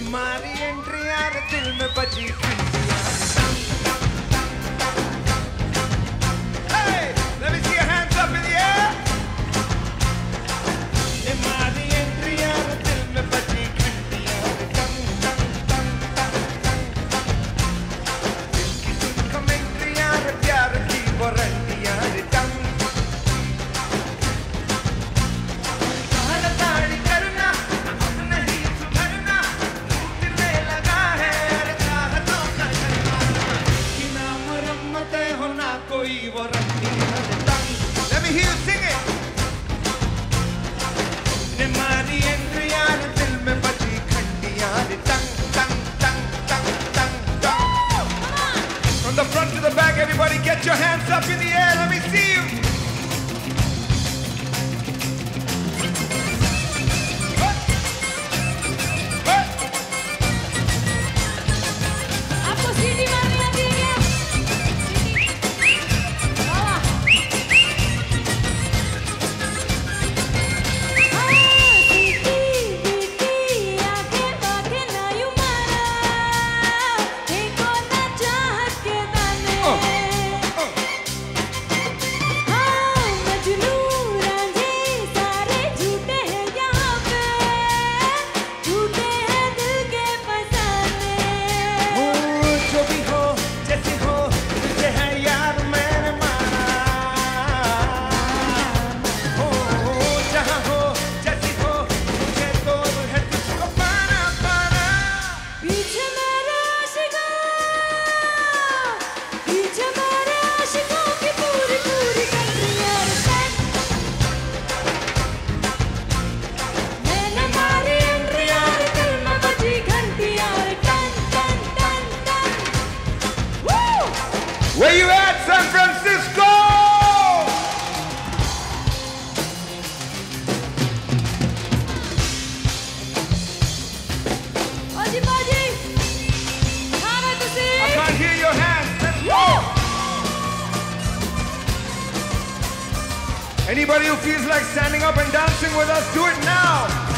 हमारी एंट्री यार दिल में बजी फिर Get your hands up in the air. Let me see. Where you at, San Francisco? I can't hear your hands. Let's go. Anybody who feels like standing up and dancing with us, do it now.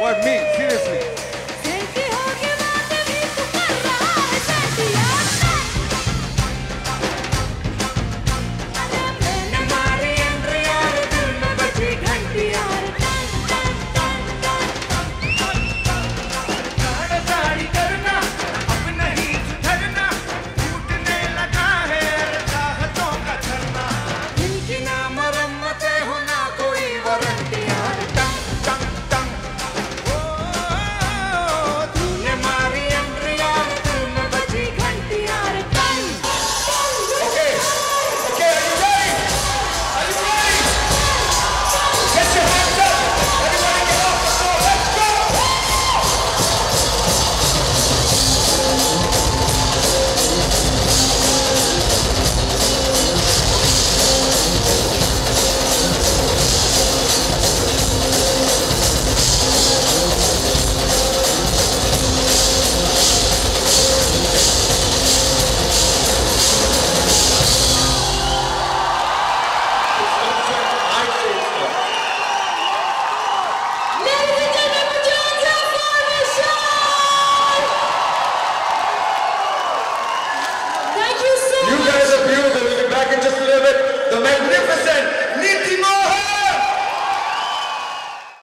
what me? magnificent.